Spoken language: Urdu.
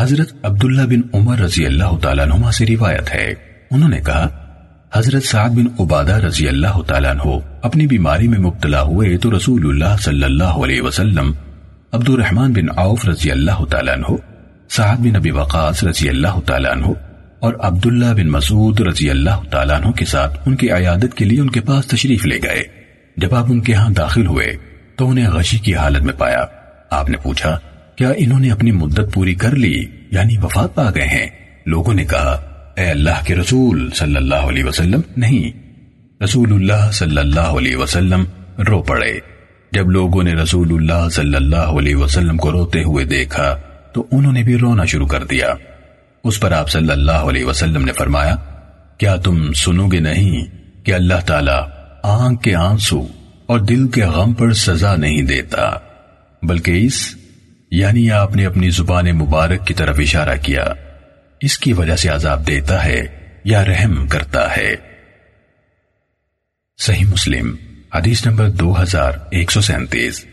حضرت عبداللہ بن عمر رضی اللہ تعالیٰ عنہ سے روایت ہے۔ انہوں نے کہا، حضرت سعد بن عبادہ رضی اللہ تعالیٰ عنہ اپنی بیماری میں مبتلا ہوئے تو رسول اللہ صلی اللہ علیہ وسلم عبد الرحمن بن عوف رضی اللہ تعالیٰ عنہ، سعد بن ابی وقاص رضی اللہ تعالیٰ عنہ اور عبداللہ بن مسعود رضی اللہ تعالیٰ عنہ کے ساتھ ان کی عیادت کے لیے ان کے پاس تشریف لے گئے۔ جب آپ ان کے ہاں داخل ہوئے تو انہیں غشی کی حالت میں پایا۔ آپ نے پوچھا کیا انہوں نے اپنی مدت پوری کر لی؟ یعنی وفات پا گئے ہیں۔ لوگوں نے کہا، اے اللہ کے رسول صلی اللہ علیہ وسلم، نہیں۔ رسول اللہ صلی اللہ علیہ وسلم رو پڑے۔ جب لوگوں نے رسول اللہ صلی اللہ علیہ وسلم کو روتے ہوئے دیکھا، تو انہوں نے بھی رونا شروع کر دیا۔ اس پر آپ صلی اللہ علیہ وسلم نے فرمایا، کیا تم سنو گے نہیں کہ اللہ تعالیٰ آنکھ کے آنسو اور دل کے غم پر سزا نہیں دیتا، بلکہ اس یعنی آپ نے اپنی زبان مبارک کی طرف اشارہ کیا۔ اس کی وجہ سے عذاب دیتا ہے یا رحم کرتا ہے۔ صحیح مسلم، حدیث نمبر دو ہزار ایک سو سینتیس۔